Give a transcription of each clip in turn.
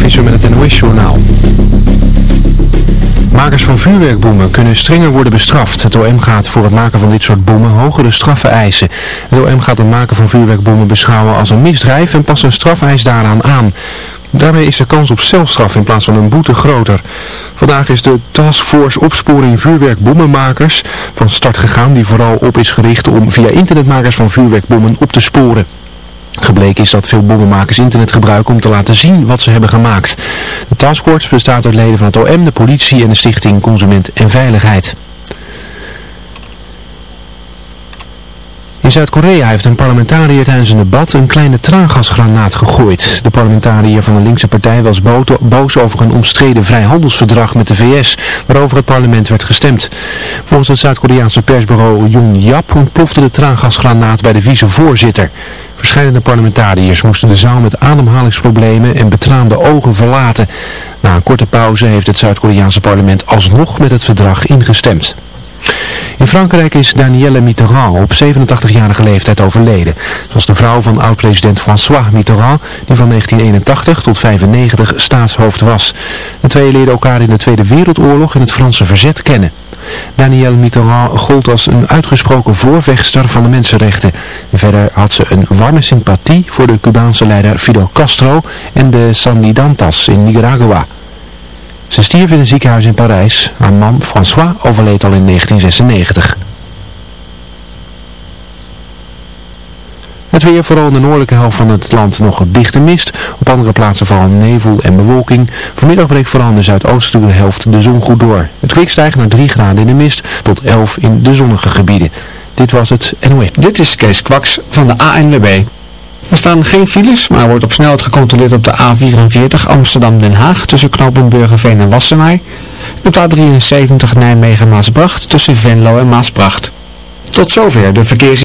Visser met het NOS-journaal. Makers van vuurwerkboemen kunnen strenger worden bestraft. Het OM gaat voor het maken van dit soort boemen hogere straffen eisen. Het OM gaat het maken van vuurwerkboemen beschouwen als een misdrijf en past een strafeis daaraan aan. Daarmee is de kans op celstraf in plaats van een boete groter. Vandaag is de Taskforce Opsporing Vuurwerkboemenmakers van start gegaan die vooral op is gericht om via internetmakers van vuurwerkboemen op te sporen. Gebleken is dat veel bommenmakers internet gebruiken om te laten zien wat ze hebben gemaakt. De taskforce bestaat uit leden van het OM, de politie en de stichting Consument en Veiligheid. In Zuid-Korea heeft een parlementariër tijdens een debat een kleine traangasgranaat gegooid. De parlementariër van de linkse partij was boos over een omstreden vrijhandelsverdrag met de VS, waarover het parlement werd gestemd. Volgens het Zuid-Koreaanse persbureau Yap ontplofte de traangasgranaat bij de vicevoorzitter. Verschillende parlementariërs moesten de zaal met ademhalingsproblemen en betraande ogen verlaten. Na een korte pauze heeft het Zuid-Koreaanse parlement alsnog met het verdrag ingestemd. In Frankrijk is Danielle Mitterrand op 87-jarige leeftijd overleden. Ze was de vrouw van oud-president François Mitterrand, die van 1981 tot 95 staatshoofd was. De twee leerden elkaar in de Tweede Wereldoorlog en het Franse verzet kennen. Danielle Mitterrand gold als een uitgesproken voorvechter van de mensenrechten. verder had ze een warme sympathie voor de Cubaanse leider Fidel Castro en de Sandidantas in Nicaragua. Ze stierf in een ziekenhuis in Parijs. Haar man François overleed al in 1996. Het weer, vooral in de noordelijke helft van het land nog dichte mist. Op andere plaatsen vooral nevel en bewolking. Vanmiddag breekt vooral in de zuidoostelijke helft de zon goed door. Het kwik stijgt naar 3 graden in de mist tot 11 in de zonnige gebieden. Dit was het NOS. Dit is Kees Kwaks van de ANWB. Er staan geen files, maar wordt op snelheid gecontroleerd op de A44 Amsterdam-Den Haag tussen knooppunt Burgerveen en Wassenaar. En op de A73 Nijmegen-Maasbracht tussen Venlo en Maasbracht. Tot zover de verkeers...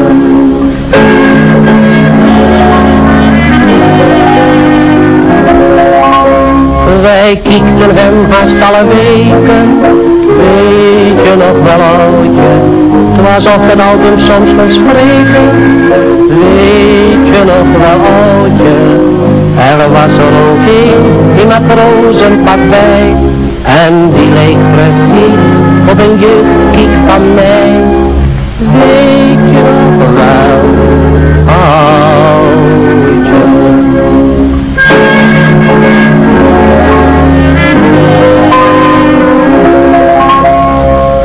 Kiekten hem haast alle weken. Weet je nog wel oudje, het was of het album soms wil spreken. Weet je nog wel oudje, er was er ook een die met rozenpak bij. En die leek precies op een jeugdkiek van mij. Weet je nog wel,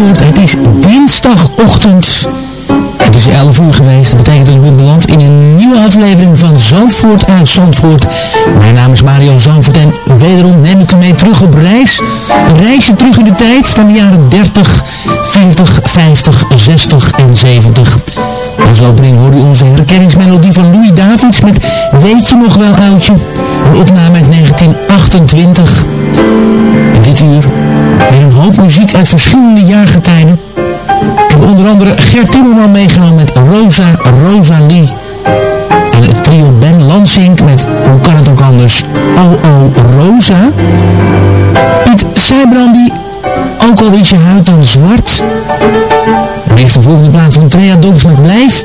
Het is dinsdagochtend. Het is 11 uur geweest. Dat betekent dat ik ben beland in een nieuwe aflevering van Zandvoort uit Zandvoort. Mijn naam is Mario Zandvoort en wederom neem ik u mee terug op reis. Een reisje terug in de tijd naar de jaren 30, 40, 50, 60 en 70. Als opening hoorde u onze herkenningsmelodie van Louis Davids met Weet je nog wel oudje? Een opname uit 1928. En dit uur weer een hoop muziek uit verschillende jaargetijden. Ik heb onder andere Gert Timmerman meegenomen met Rosa Rosalie. En het trio Ben Lansing met, hoe kan het ook anders, Oh Oh Rosa. Piet Sijbrandi, ook al is je huid dan zwart. En de volgende plaats van Trea Dobbs met Blijf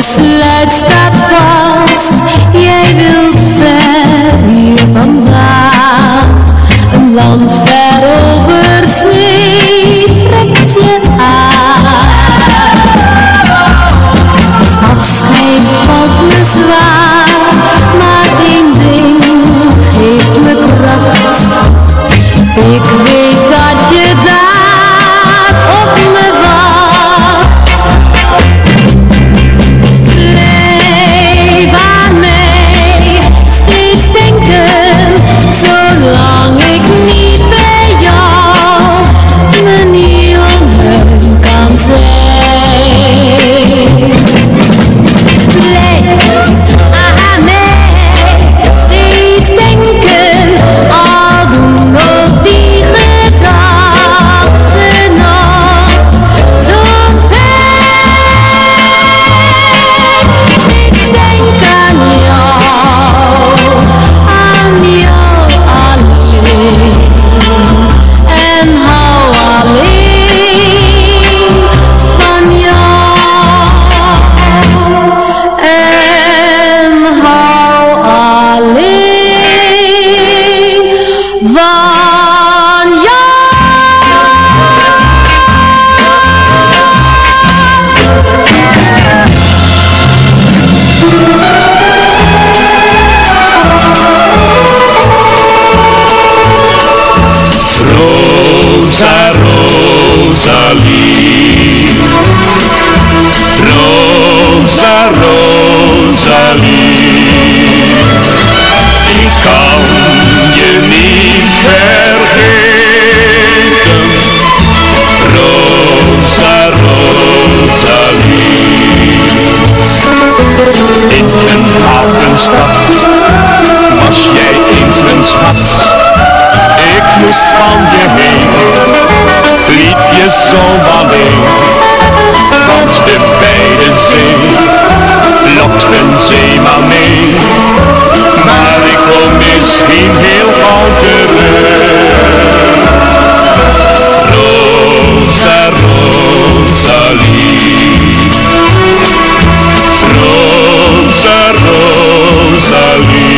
死 alleen. Want de beide de zee lokt een mee. Maar ik kom misschien heel gauw terug. Rosa, Rosalie. Rosa, Rosalie.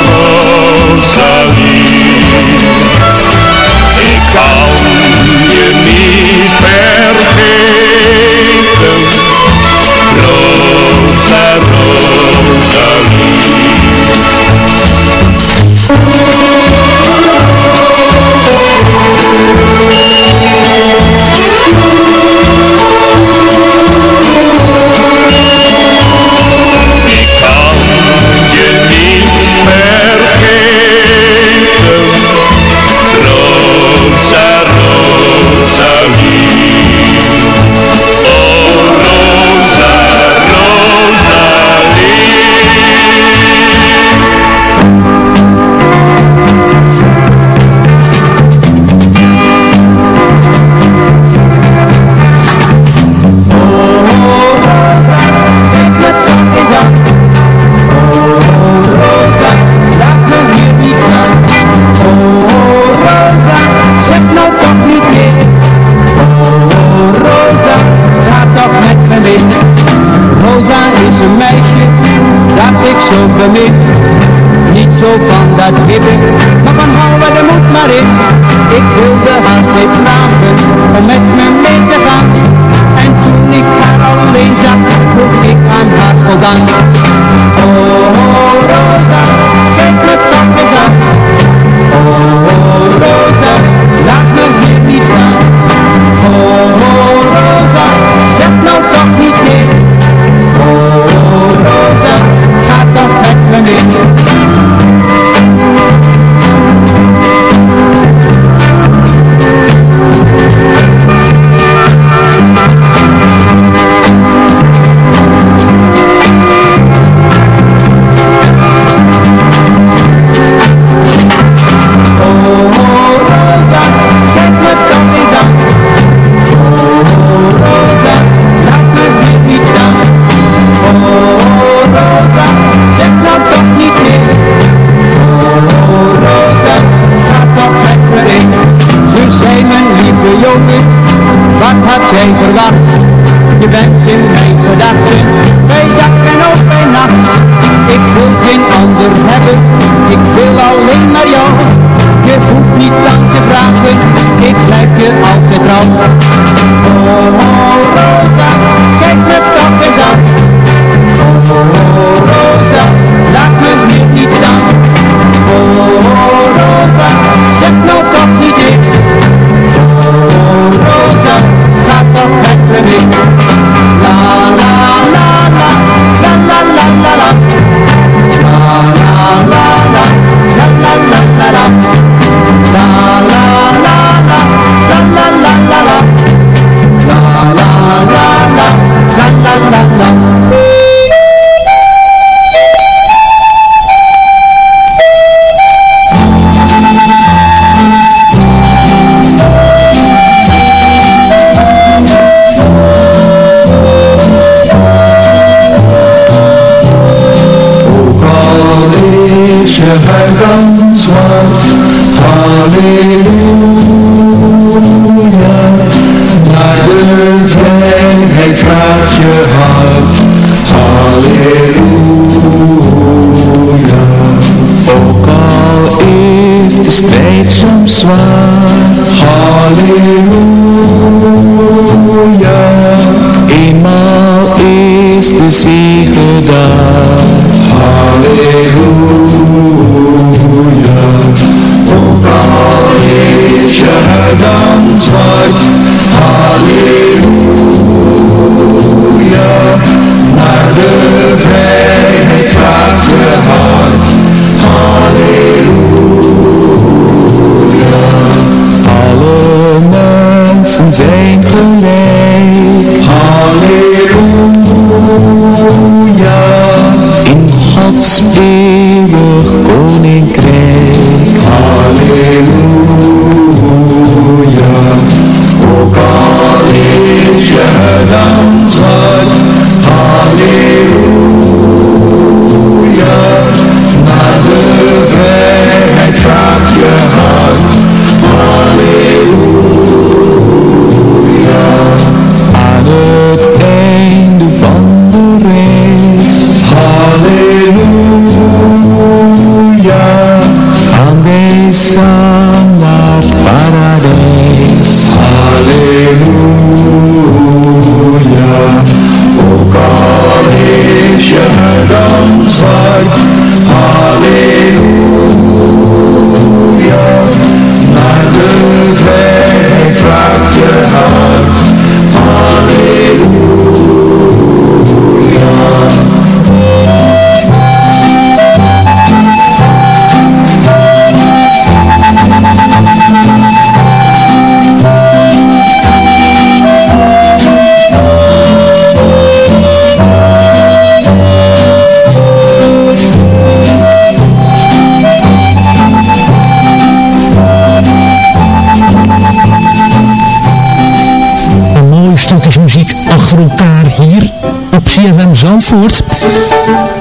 Love.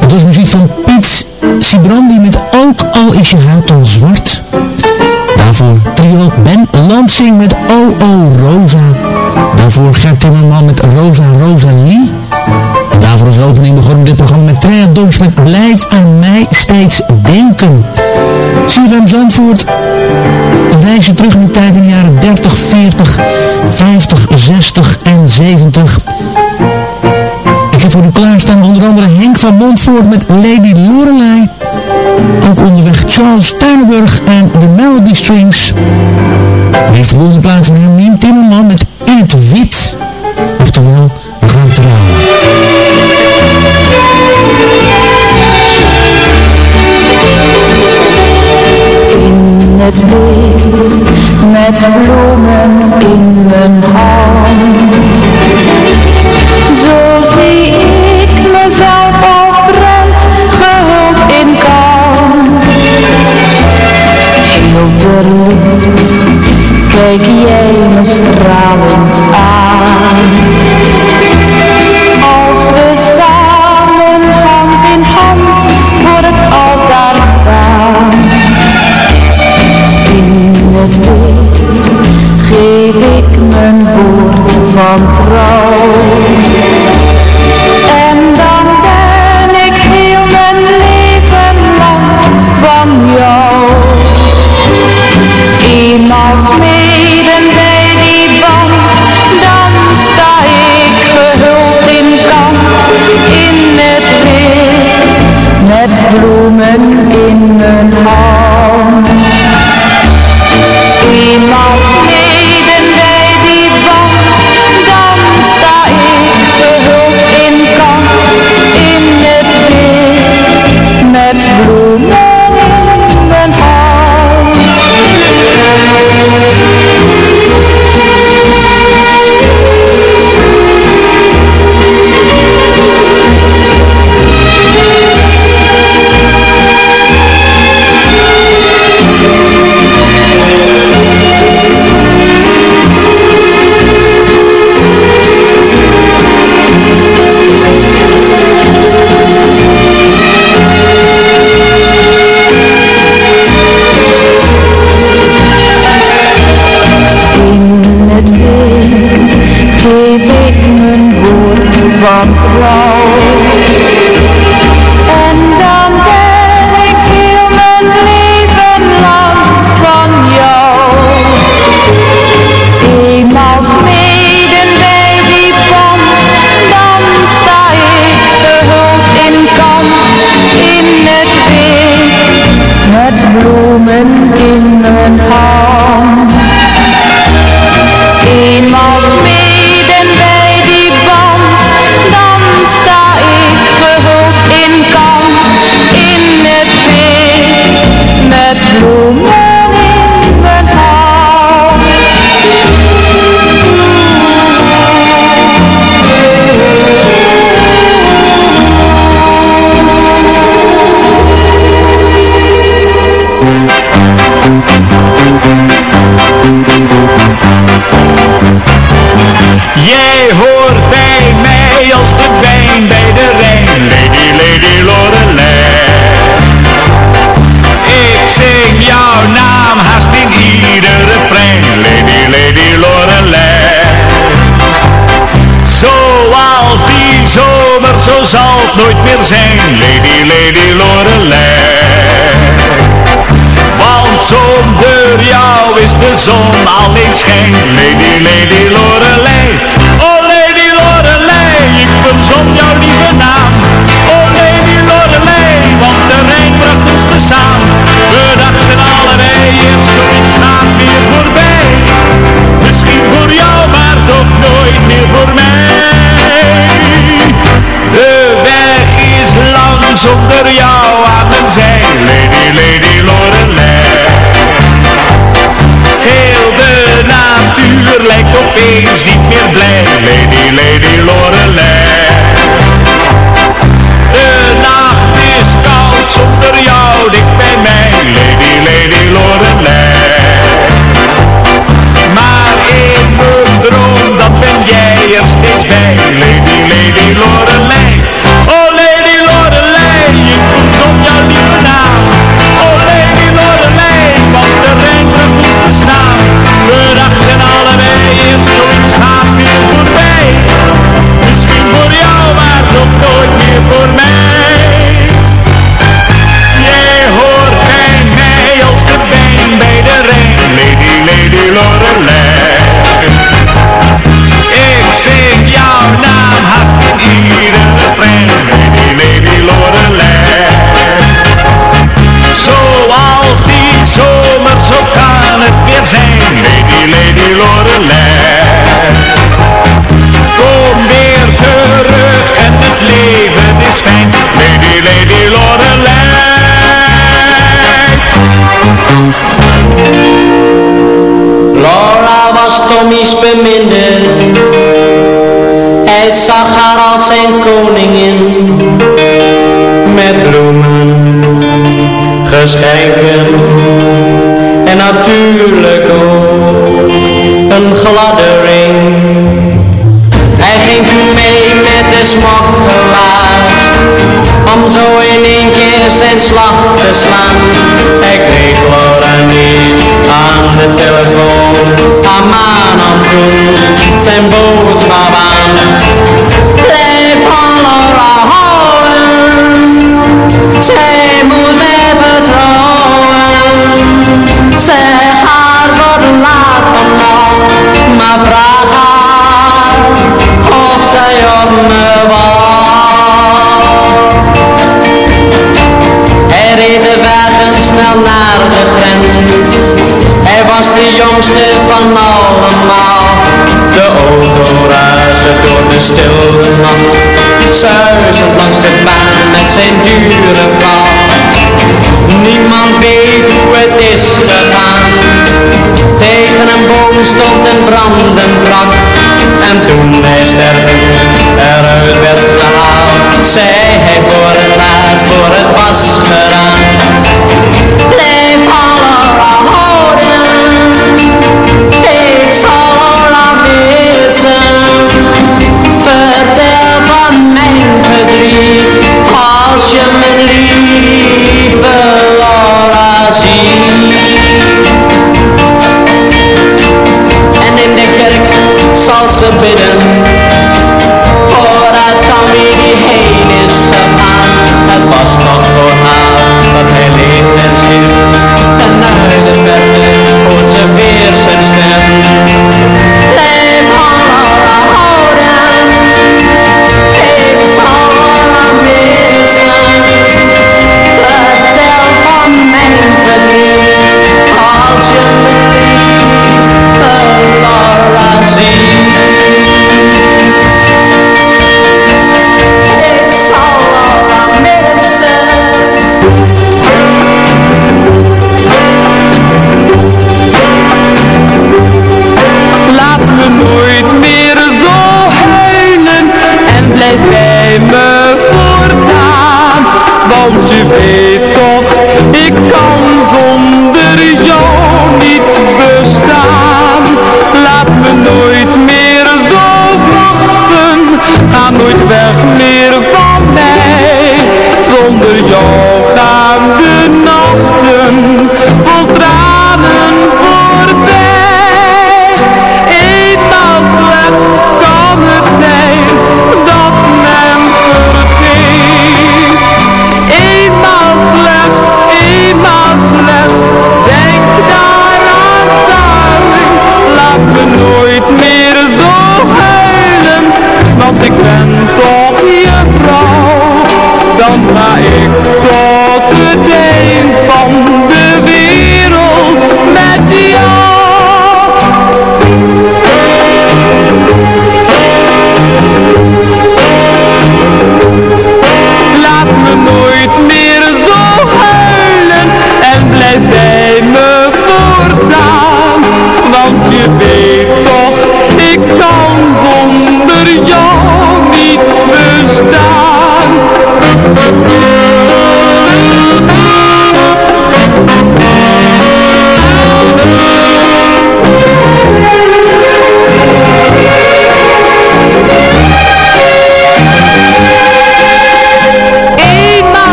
Het was muziek van Piet Sibrandi met Ook al is je huid dan zwart. Daarvoor trio Ben Lansing met O O Rosa. Daarvoor Gert Timmerman met Rosa Rosalie. En daarvoor als opening begonnen dit programma met Trea Donks met Blijf aan mij steeds denken. CFM Zandvoort een reisje terug in de tijd in de jaren 30, 40, 50, 60 en 70. Heb voor u klaarstaan onder andere Henk van Montvoort met Lady Lorelei. Ook onderweg Charles Tuinenburg en de Melody Strings. Deze volgende plaats van Hermine Timmerman met In Wit. Oftewel, we gaan trouwen. in het wit met bloemen in mijn hand. Kijk jij me stralend aan. Als we samen hand in hand voor het altaar staan. In het wit geef ik mijn woord van trouw. En dan ben ik heel mijn leven lang van jou. Eenmaal blue zijn, Lady, Lady Lorelei. Want zonder jou is de zon alleen schijn, Lady, Lady Lorelei. Oh Lady Lorelei, ik verzon jouw lieve naam. Oh Lady Lorelei, want de Rijn bracht ons te samen. We dachten allebei, eerst zoiets gaat weer voorbij. Misschien voor jou, maar toch nooit meer voor mij. Zonder jou aan mijn zij, Lady, Lady Lorelei. Heel de natuur lijkt opeens niet meer blij, Lady, Lady Lorelei. Hij zag haar als zijn koningin. Met bloemen, geschenken en natuurlijk ook een gladde ring. Hij ging toen mee met de smokkelaar om zo in één keer zijn slag te slaan. Hij kreeg niet aan de telefoon, zijn boodschap aan. Blijf Laura houden, zij moet mij vertrouwen. Zeg haar wat laat vannacht, maar vraag haar of zij op me. Hij reed de wagen snel naar de grens. Hij was de jongste van allemaal. De auto ruisde door de stille nacht. Zuizend langs de baan met zijn dure vlag. Niemand weet hoe het is gegaan. Tegen een boom stond een brandend brak. En toen hij stervend eruit werd gehaald, zei hij voor het laatst voor het was gedaan. Verdriet, als je mijn lieve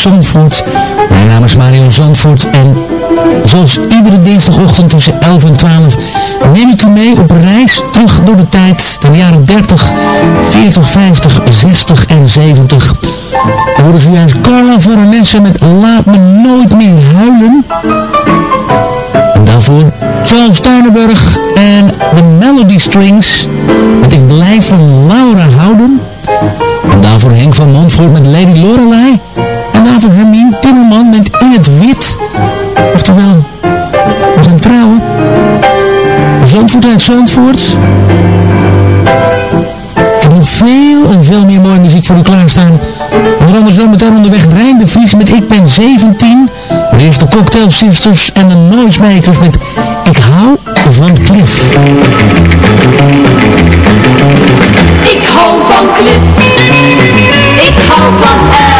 Zandvoort. Mijn naam is Mario Zandvoort en zoals iedere dinsdagochtend tussen 11 en 12 neem ik u mee op reis terug door de tijd naar de jaren 30, 40, 50, 60 en 70. We horen zojuist Carla Veronese met Laat me nooit meer huilen. En daarvoor Charles Tuinenburg en de Melody Strings met Ik blijf van Laura houden. En daarvoor Henk van Montvoort met Lady Lorelei. En Hermine Timmerman met In het Wit. Oftewel, we gaan trouwen. Zandvoort uit Zandvoort. Heb nog veel en veel meer mooie muziek voor u klaarstaan. Onder andere zometeen onderweg Rijn de Vries met Ik ben 17. Maar eerst de Cocktail Sisters en de Noisemakers met Ik hou van Cliff. Ik hou van Cliff, ik hou van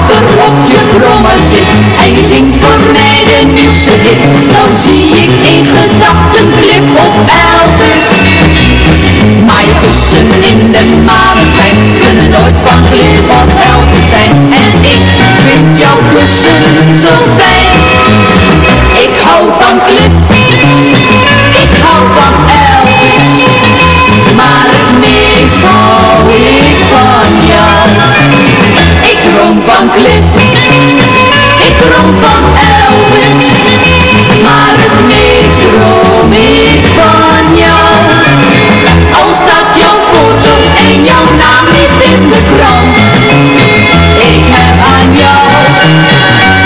op je brommer zit en je zingt voor mij de nieuwste hit, dan zie ik in gedachten Cliff of Elvis. Maar je kussen in de maneschijn kunnen nooit van Cliff of Elvis zijn. En ik vind jouw kussen zo fijn. Ik hou van Cliff, ik van jou. Al staat jouw foto en jouw naam niet in de krant, ik heb aan jou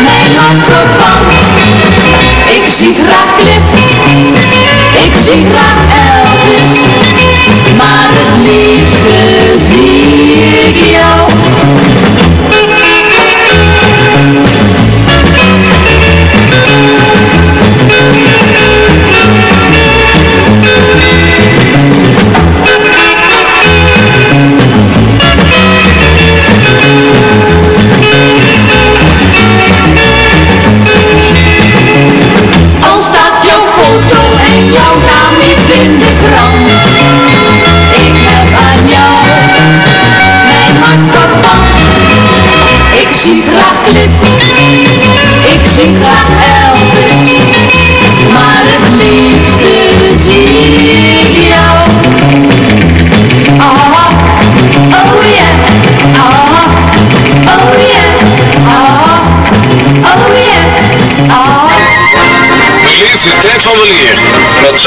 mijn hart gepakt. Ik zie graag Cliff, ik zie graag Elvis, maar het liefste zie jou.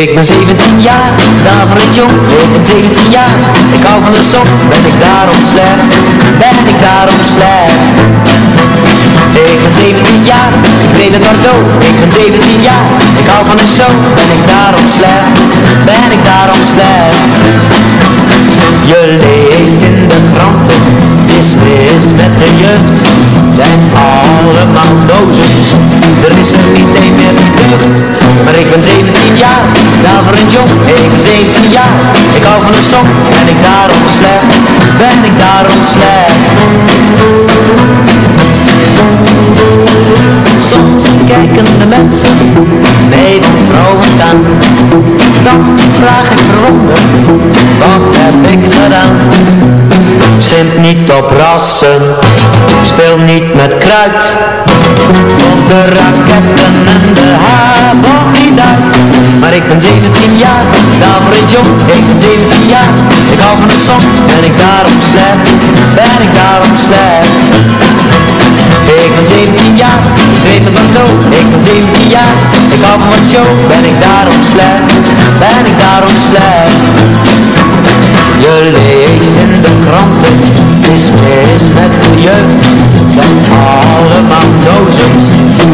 Ik ben 17 jaar, daverend jong, ik ben 17 jaar. Ik hou van de zon, ben ik daarom slecht, ben ik daarom slecht Ik ben 17 jaar, ik weet het dood, ik ben 17 jaar Ik hou van de zon, ben ik daarom slecht, ben ik daarom slecht Je leest in de kranten, dismis met de jeugd zijn allemaal dozen. Er is er niet één meer die deugd. Maar ik ben 17 jaar, daarvoor een jong. Ik ben 17 jaar, ik hou van een song. Ben ik daarom slecht? Ben ik daarom slecht? Soms kijken de mensen mee vertrouwend aan. Dan vraag ik verwonderd, wat heb ik gedaan? Schimp niet op rassen, speel niet met kruid. Vond de raketten en de habok niet uit. Maar ik ben 17 jaar, daverend jong Ik ben 17 jaar, ik hou van een song Ben ik daarom slecht, ben ik daarom slecht ik ben 17 jaar, ik weet van dood Ik ben 17 jaar, ik hou van wat show. Ben ik daarom slecht, ben ik daarom slecht Je leest in de kranten, is mis met de jeugd. Het zijn allemaal dozens,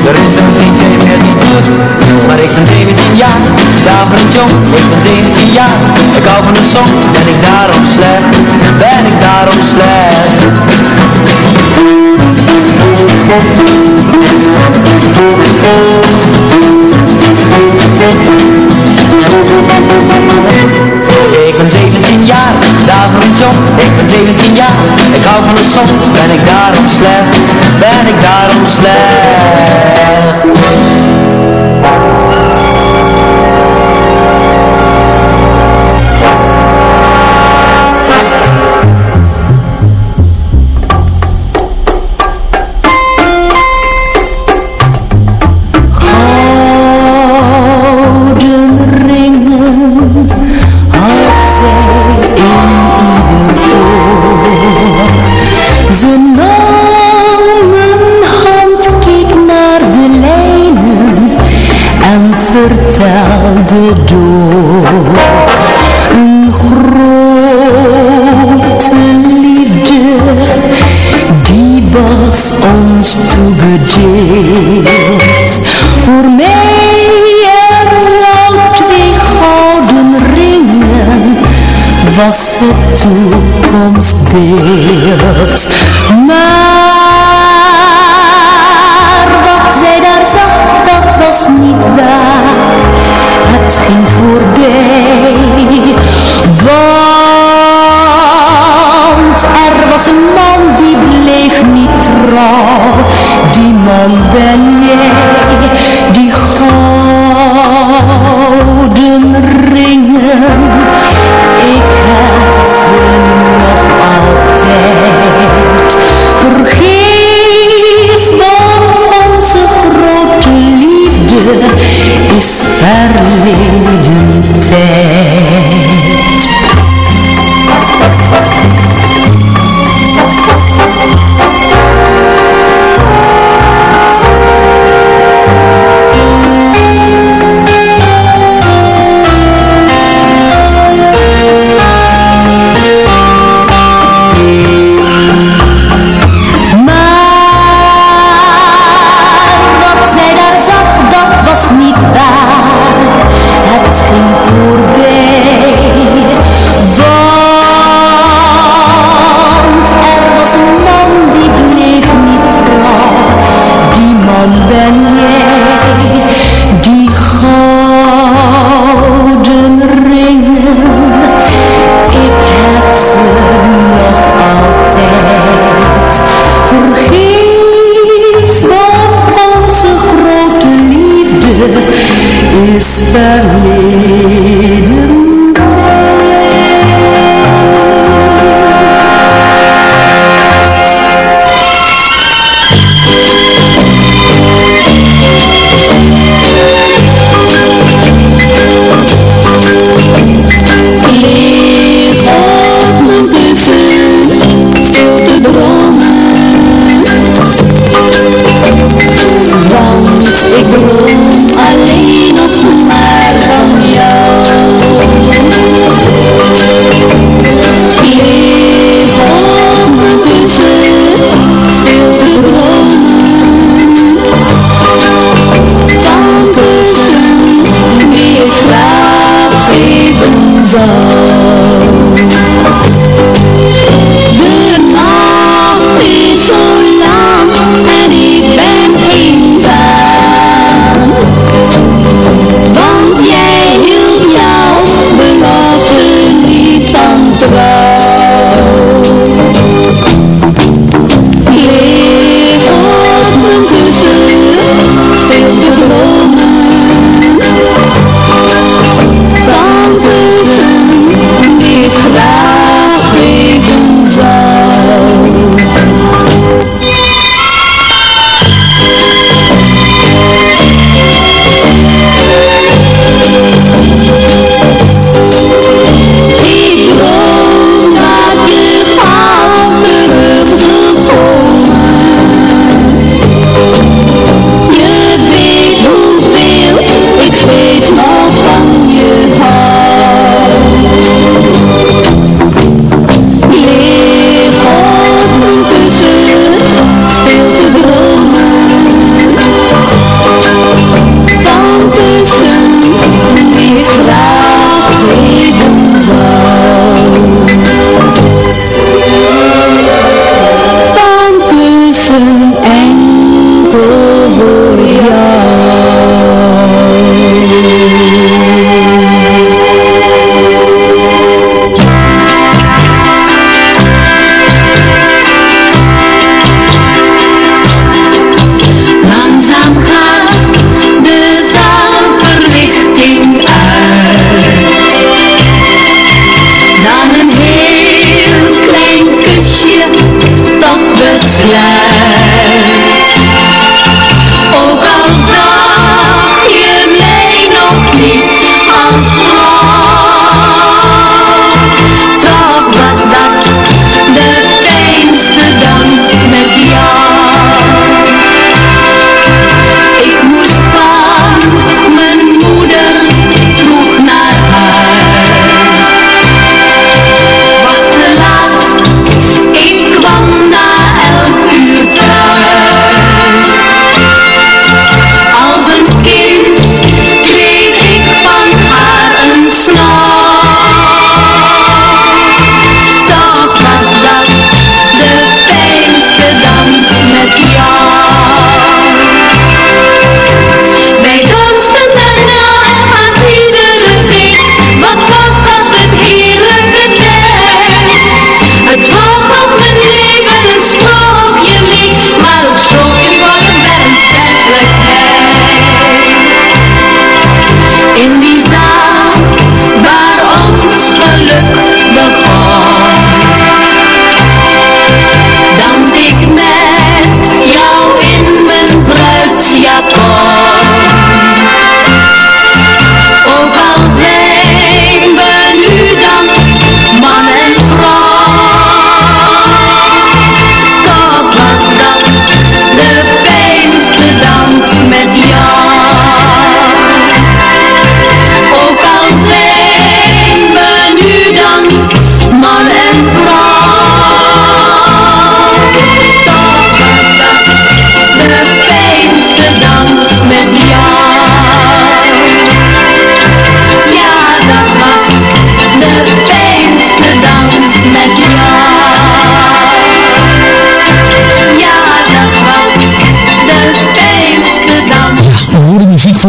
er is een een meer die deugd Maar ik ben 17 jaar, daverend jong. Ik ben 17 jaar, ik hou van een song Ben ik daarom slecht, ben ik daarom slecht ik ben 17 jaar, daverend jong, ik ben 17 jaar Ik hou van een song, ben ik daarom slecht, ben ik daarom slecht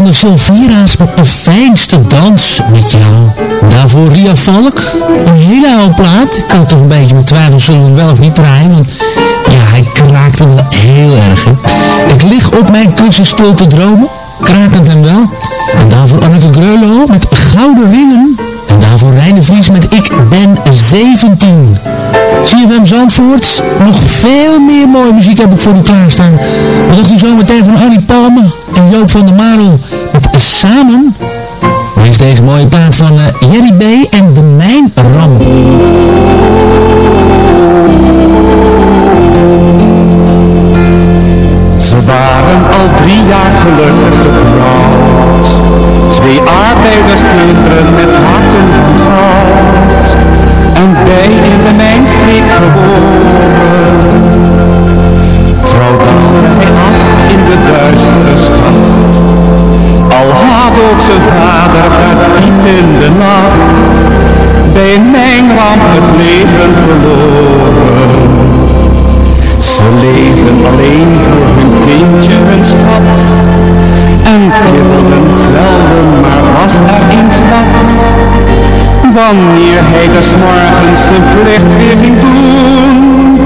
de Silvera's met de fijnste dans met jou. Daarvoor Ria Valk, een hele oude plaat. Ik had toch een beetje mijn twijfel, zullen we wel of niet draaien, want ja, hij kraakte wel heel erg. Ik lig op mijn kussen stil te dromen, krakend en wel. En daarvoor Anneke Greulow met Gouden Ringen. En daarvoor Reine Vries met Ik ben 17. CFM Zandvoort, nog veel meer mooie muziek heb ik voor u klaarstaan. Wat dacht u zo meteen van Annie Palme en Joop van der Marel met Samen? Hier is deze mooie plaat van uh, Jerry B. en de Mijnramp. Ze waren al drie jaar gelukkig getrouwd. Twee arbeiderskinderen met harten van goud. En bij in de mijnstreek geboren. Trouw hij af in de duistere schacht. Ook zijn vader daar diep in de nacht. Bij een mijnramp het leven verloren. Ze leven alleen voor hun kindje, hun schat. En kibbelden zelden, maar was er eens wat. Wanneer hij des morgens zijn plicht weer ging doen,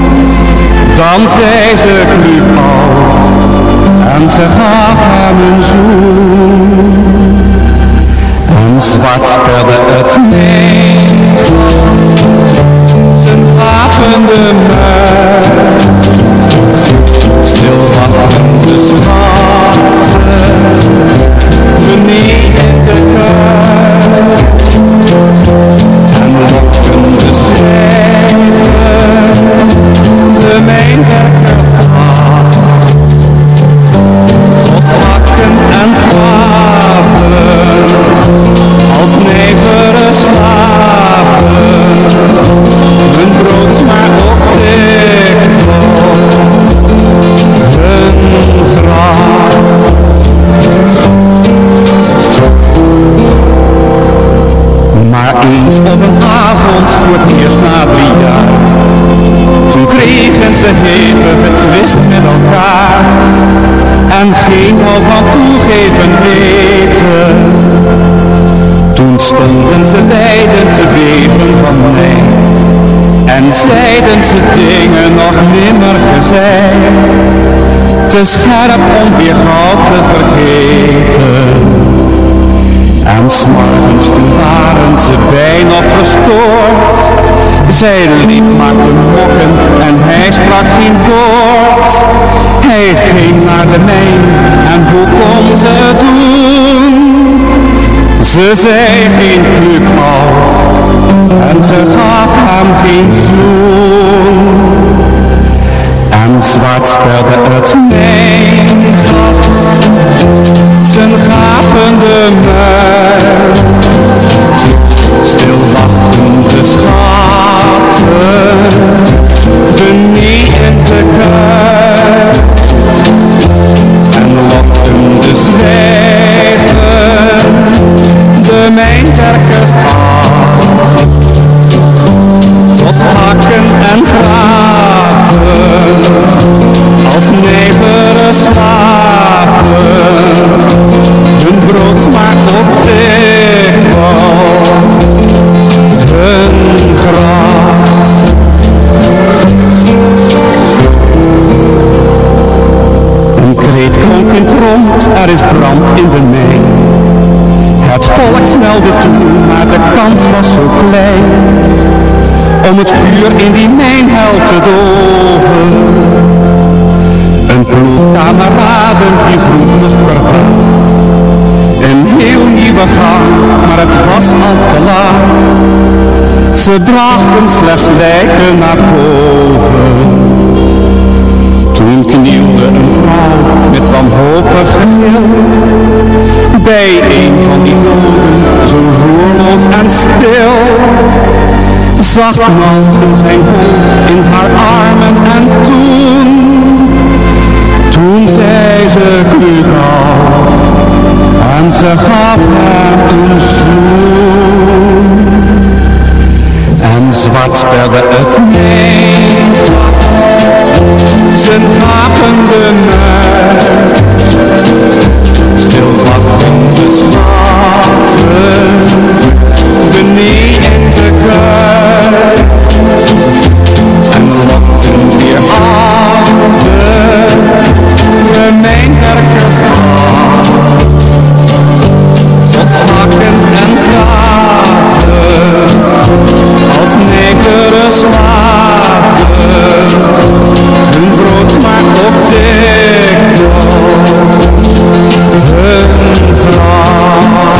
dan zei ze kluk af en ze gaf hem een zoen. Zwart sperde het mijnvat, zijn gapende muil. Stil wachtende schatten, beneden de kuil. En lokkende schrijven, de mijnwerkers als Scherp om weer gauw te vergeten en s'morgens toen waren ze bijna verstoord. Zij liep maar te mokken en hij sprak geen woord. Hij ging naar de mijn en hoe kon ze doen? Ze zei geen pluk af en ze gaf hem geen zoen. Zwart spelde het mijnvat, zijn gapende muil. Stil wachtende schatten, beneden de kuil. En lokkende zwijgen, de mijnwerkers aan. Tot hakken en graven, als nijvere slaven, hun brood maar op dikwijls, hun graf. Een kreet klonk in het rond, er is brand in de mijn. Het volk snelde toe, maar de kans was zo klein om het vuur in die mijnhel te doven. Een ploeg kameraden die vroeg nog. Een heel nieuwe gang, maar het was al te laat. Ze brachten slechts lijken naar boven. Toen knielde een vrouw met wanhopig gegil bij een van die doden, zo roerloos en stil. Zacht mogen zijn hoofd in haar armen en toen, toen zei ze kluk af en ze gaf hem een zoen. En zwart spelde het mee, zijn gapende muil, stil wachtende schatten beneath. En wat doen die handen de mijn? Tot hakken en graven, als negere slaven. Hun brood maar ook dikwijls hun vrouw.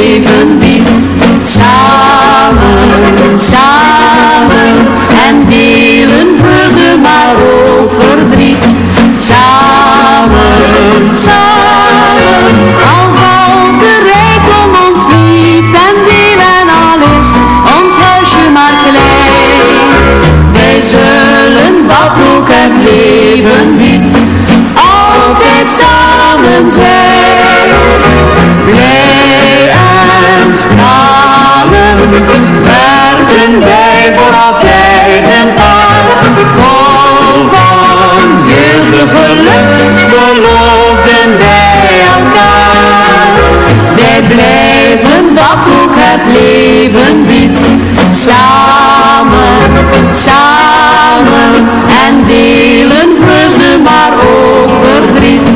leven biedt. Samen, samen en delen vreugde maar ook verdriet. Samen, samen, al valt de rijkdom ons niet en delen al is ons huisje maar klein. Wij zullen wat ook het leven biedt, altijd samen zijn. stralen, werden wij voor altijd een paar. Vol van jeugdig geluk beloofden wij elkaar. Wij blijven wat ook het leven biedt, samen, samen en delen vreugde maar ook verdriet.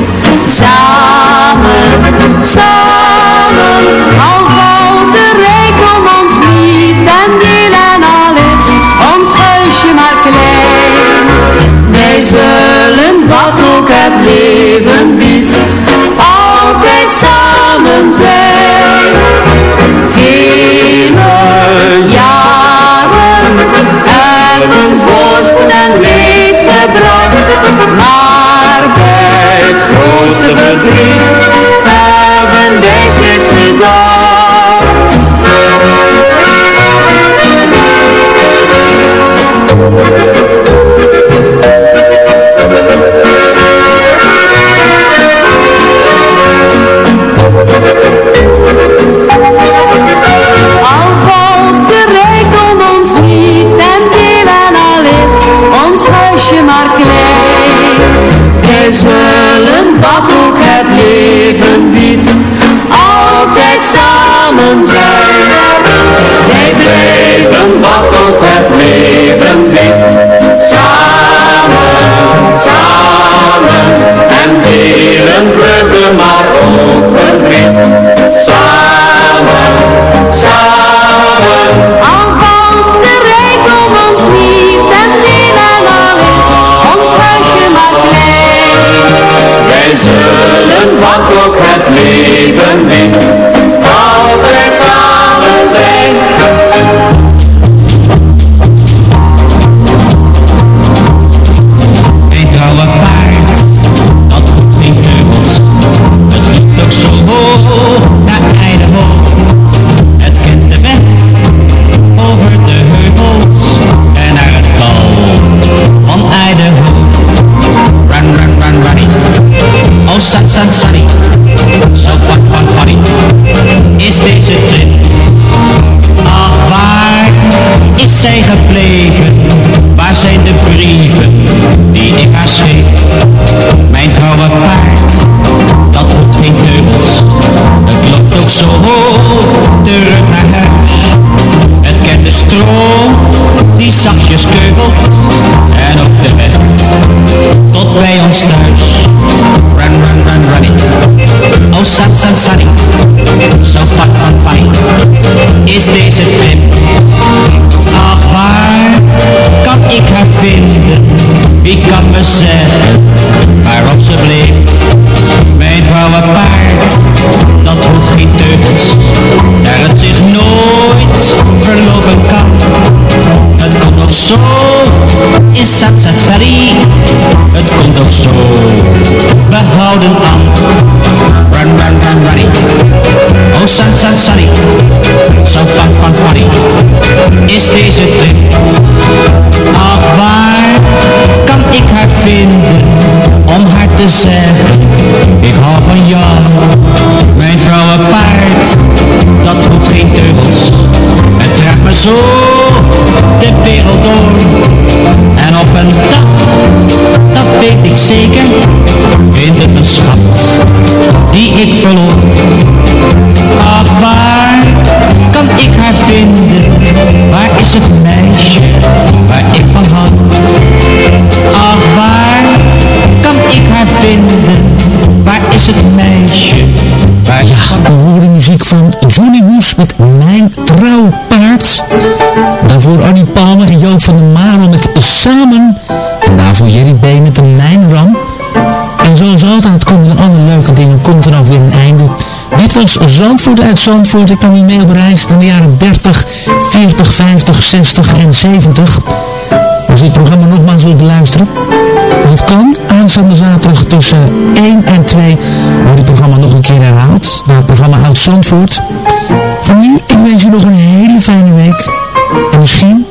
Samen, samen. zullen, wat ook het leven biedt, altijd samen zijn. Vele jaren hebben voorspoed en leed gebracht, maar bij het grootste verdriet wij zullen wat ook het leven biedt, altijd samen zijn. Wij leven wat ook het leven biedt, samen, samen, en delen vreugde maar ook verdriet, samen. wij zullen, wat ook het leven biedt, altijd samen zijn. Was Zandvoort uit Zandvoort. Ik kwam niet mee op reis naar de jaren 30, 40, 50, 60 en 70. Als je het programma nogmaals wilt beluisteren, dat kan. Aanstaande zaterdag tussen 1 en 2 wordt het programma nog een keer herhaald. Naar het programma Oud Zandvoort. Voor nu, ik wens u nog een hele fijne week. En misschien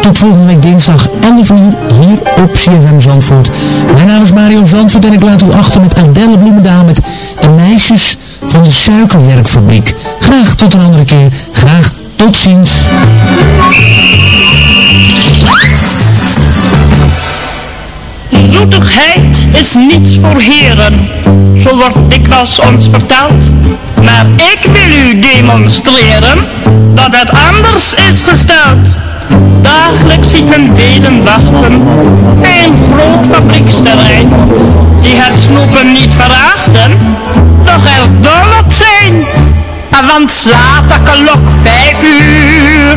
tot volgende week dinsdag 11 uur hier op CFM Zandvoort. Mijn naam is Mario Zandvoort en ik laat u achter met Adelle Bloemendaal met de meisjes van de suikerwerkfabriek. Graag tot een andere keer. Graag tot ziens. Zoetigheid is niets voor heren, zo wordt dikwijls ons verteld. Maar ik wil u demonstreren dat het anders is gesteld. Dagelijks ziet men velen wachten een groot fabrieksterrein. Die het snoepen niet verachten, doch er dol op zijn. Want slaat de klok vijf uur.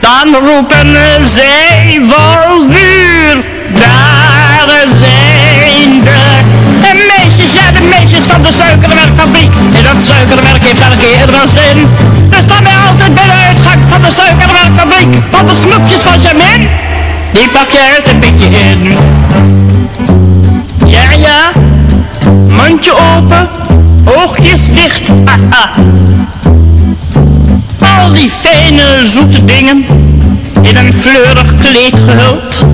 Dan roepen zij vol vuur. Daar zijn de, meisjes, ja de meisjes van de suikerwerkfabriek. En dat suikerwerk heeft elke keer een zin. Dus wij altijd bij de uitgang van de suikerwerkfabriek. Want de snoepjes van Jamin, die pak je uit beetje in. Ja, ja, mondje open, oogjes dicht. Al die fijne zoete dingen, in een fleurig kleed gehuld.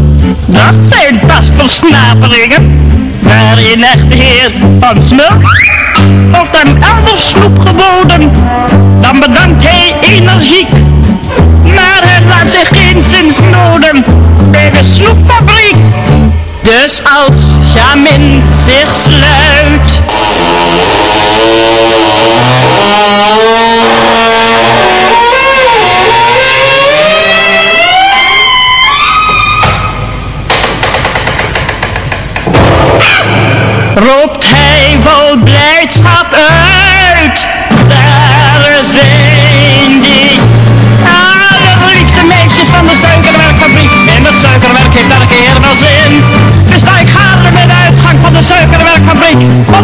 Dat zijn pas versnaperingen, waar een echte heer van smult. Wordt hem elders snoep geboden, dan bedankt hij energiek. Maar hij laat zich geen zins noden bij de snoepfabriek. Dus als Jamin zich sluit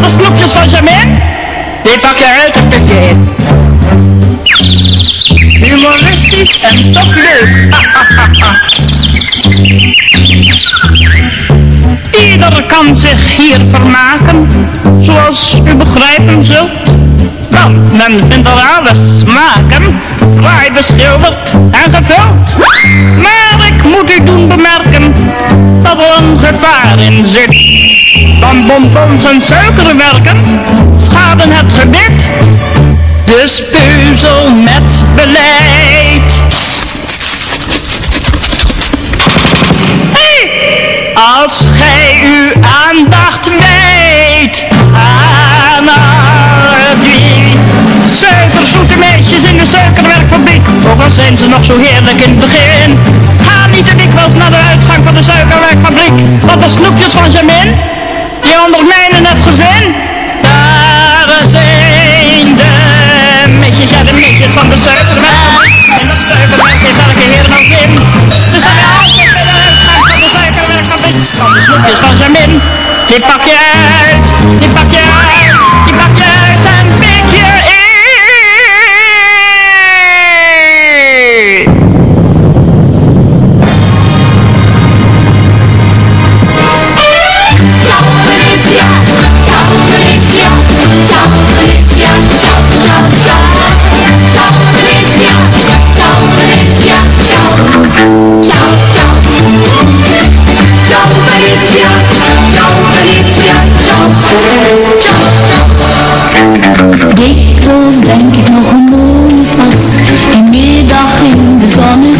Want de snoepjes van Jamin, die pak je uit putje in. Humoristisch en toch leuk. Ieder kan zich hier vermaken, zoals u begrijpen zult. Want men vindt er alle smaken, fraai beschilderd en gevuld. Maar ik moet u doen bemerken, dat er een gevaar in zit. Want bonbons en suikerwerken schaden het gebit. Dus peuzel met beleid. Als gij uw aandacht wijdt aan al die suikerzoete meisjes in de suikerwerkfabriek. Ook al zijn ze nog zo heerlijk in het begin. Ga niet te dikwijls naar de uitgang van de suikerwerkfabriek. Want de snoepjes van Jamin, die ondermijnen het gezin. Daar zijn de meisjes, ja de meisjes van de suikerwerk. En het suikerwerk heeft elke heer wel zin. Ze zijn altijd bij de uitgang van de suikerwerkfabriek. Want de snoepjes van Jamin, die pak je uit, die pak je uit, Denk ik nog het was, die middag in de zonneschijn.